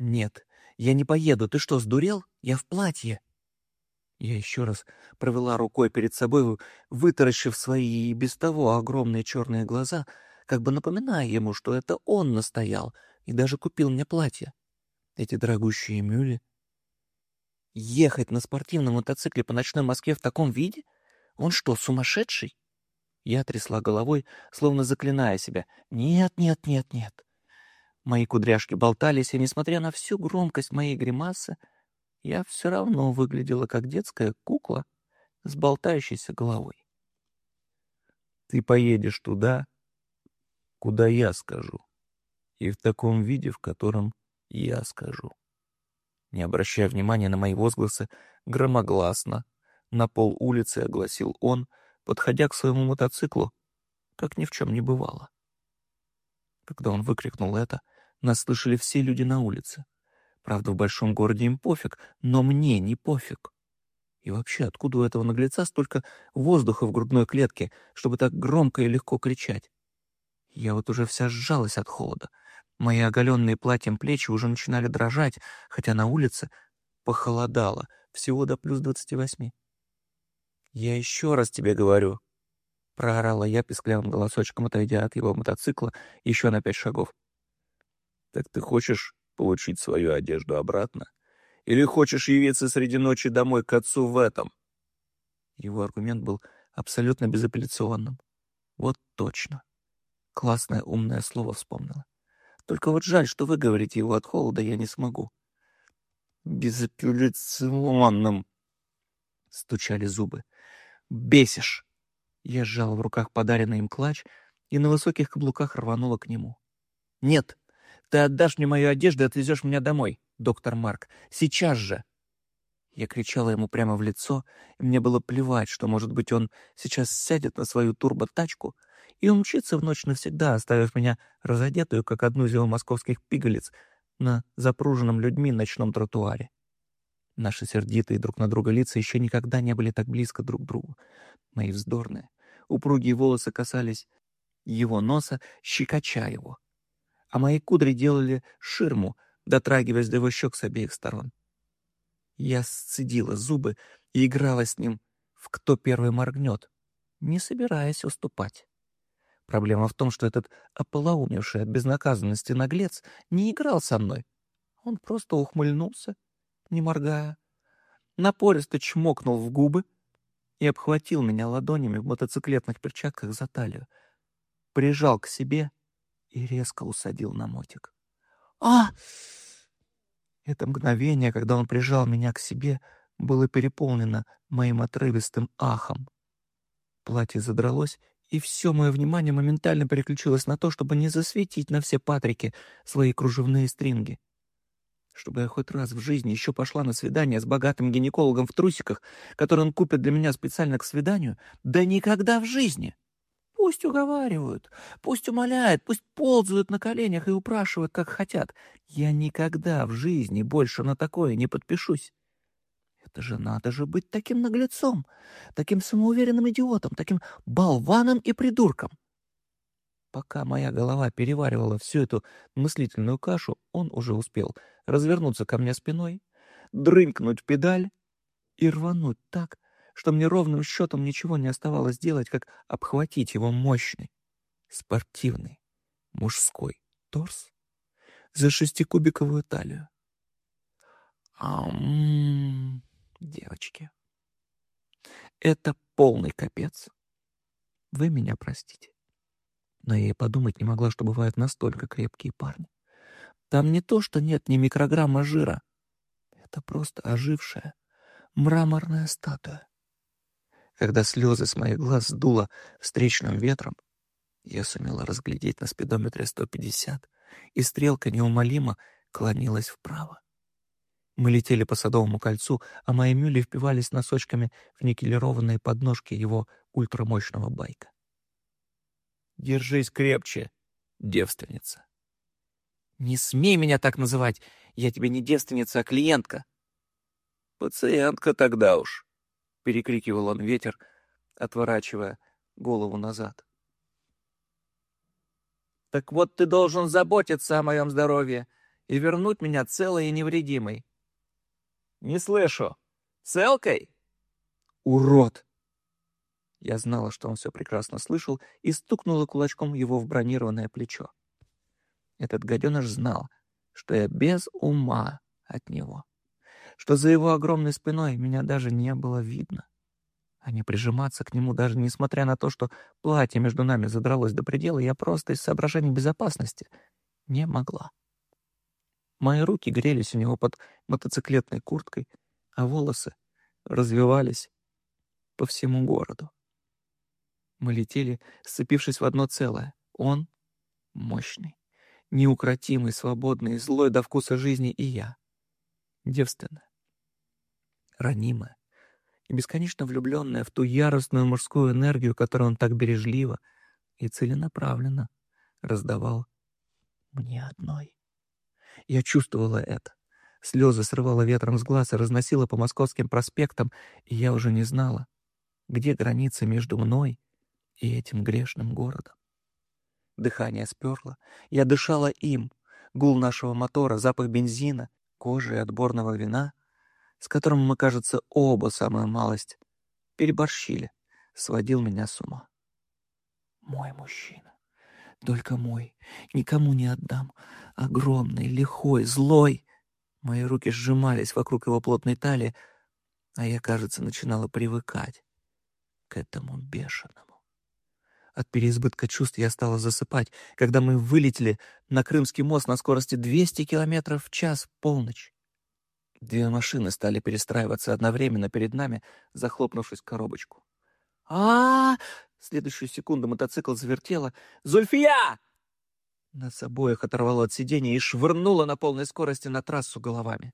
«Нет, я не поеду. Ты что, сдурел? Я в платье». Я еще раз провела рукой перед собой, вытаращив свои и без того огромные черные глаза, как бы напоминая ему, что это он настоял и даже купил мне платье. Эти дорогущие мюли. Ехать на спортивном мотоцикле по ночной Москве в таком виде? Он что, сумасшедший? Я трясла головой, словно заклиная себя. Нет, нет, нет, нет. Мои кудряшки болтались, и, несмотря на всю громкость моей гримасы, я все равно выглядела как детская кукла с болтающейся головой. Ты поедешь туда, куда я скажу, и в таком виде, в котором я скажу. Не обращая внимания на мои возгласы, громогласно на пол улицы огласил он, подходя к своему мотоциклу, как ни в чем не бывало. Когда он выкрикнул это, нас слышали все люди на улице. Правда, в большом городе им пофиг, но мне не пофиг. И вообще, откуда у этого наглеца столько воздуха в грудной клетке, чтобы так громко и легко кричать? Я вот уже вся сжалась от холода. Мои оголенные платьем плечи уже начинали дрожать, хотя на улице похолодало, всего до плюс двадцати восьми. «Я еще раз тебе говорю», — проорала я писклявым голосочком, отойдя от его мотоцикла еще на пять шагов. «Так ты хочешь получить свою одежду обратно? Или хочешь явиться среди ночи домой к отцу в этом?» Его аргумент был абсолютно безапелляционным. Вот точно. Классное умное слово вспомнила. Только вот жаль, что вы говорите его от холода я не смогу. Безапелляционным. Стучали зубы. Бесишь. Я сжала в руках подаренный им клатч и на высоких каблуках рванула к нему. Нет, ты отдашь мне мою одежду и отвезешь меня домой, доктор Марк. Сейчас же. Я кричала ему прямо в лицо, и мне было плевать, что, может быть, он сейчас сядет на свою турботачку и умчится в ночь навсегда, оставив меня разодетую, как одну из его московских пигалиц, на запруженном людьми ночном тротуаре. Наши сердитые друг на друга лица еще никогда не были так близко друг к другу. Мои вздорные, упругие волосы касались его носа, щекоча его. А мои кудри делали ширму, дотрагиваясь до его щек с обеих сторон. Я сцедила зубы и играла с ним в «кто первый моргнет», не собираясь уступать. Проблема в том, что этот ополоумевший от безнаказанности наглец не играл со мной. Он просто ухмыльнулся, не моргая, напористо чмокнул в губы и обхватил меня ладонями в мотоциклетных перчатках за талию, прижал к себе и резко усадил на мотик. «А!» Это мгновение, когда он прижал меня к себе, было переполнено моим отрывистым ахом. Платье задралось, и все мое внимание моментально переключилось на то, чтобы не засветить на все Патрики свои кружевные стринги. Чтобы я хоть раз в жизни еще пошла на свидание с богатым гинекологом в трусиках, который он купит для меня специально к свиданию, да никогда в жизни. Пусть уговаривают, пусть умоляют, пусть ползают на коленях и упрашивают, как хотят. Я никогда в жизни больше на такое не подпишусь. Это же надо же быть таким наглецом, таким самоуверенным идиотом, таким болваном и придурком. Пока моя голова переваривала всю эту мыслительную кашу, он уже успел развернуться ко мне спиной, дрынькнуть педаль и рвануть так, что мне ровным счетом ничего не оставалось делать, как обхватить его мощный, спортивный, мужской торс за шестикубиковую талию. Ам, девочки, это полный капец. Вы меня простите. Но я и подумать не могла, что бывают настолько крепкие парни. Там не то, что нет ни микрограмма жира. Это просто ожившая мраморная статуя. Когда слезы с моих глаз сдуло встречным ветром, я сумела разглядеть на спидометре 150, и стрелка неумолимо клонилась вправо. Мы летели по Садовому кольцу, а мои мюли впивались носочками в никелированные подножки его ультрамощного байка. «Держись крепче, девственница!» «Не смей меня так называть! Я тебе не девственница, а клиентка!» «Пациентка тогда уж!» — перекрикивал он ветер, отворачивая голову назад. «Так вот ты должен заботиться о моем здоровье и вернуть меня целой и невредимой. «Не слышу. Целкой?» «Урод!» Я знала, что он все прекрасно слышал, и стукнула кулачком его в бронированное плечо. Этот гаденыш знал, что я без ума от него, что за его огромной спиной меня даже не было видно. А не прижиматься к нему, даже несмотря на то, что платье между нами задралось до предела, я просто из соображений безопасности не могла. Мои руки грелись у него под мотоциклетной курткой, а волосы развивались по всему городу. Мы летели, сцепившись в одно целое. Он — мощный, неукротимый, свободный, злой до вкуса жизни, и я — девственная, ранимая и бесконечно влюбленная в ту яростную мужскую энергию, которую он так бережливо и целенаправленно раздавал мне одной. Я чувствовала это. Слезы срывала ветром с глаз и разносила по московским проспектам, и я уже не знала, где граница между мной и этим грешным городом. Дыхание сперло, я дышала им, гул нашего мотора, запах бензина, кожи и отборного вина, с которым мы, кажется, оба, самая малость, переборщили, сводил меня с ума. Мой мужчина, только мой, никому не отдам, огромный, лихой, злой. Мои руки сжимались вокруг его плотной талии, а я, кажется, начинала привыкать к этому бешеному. От переизбытка чувств я стала засыпать, когда мы вылетели на Крымский мост на скорости 200 км в час полночь. Две машины стали перестраиваться одновременно перед нами, захлопнувшись в коробочку. а, -а, -а Следующую секунду мотоцикл завертело. «Зульфия!» Нас обоих оторвало от сидения и швырнуло на полной скорости на трассу головами.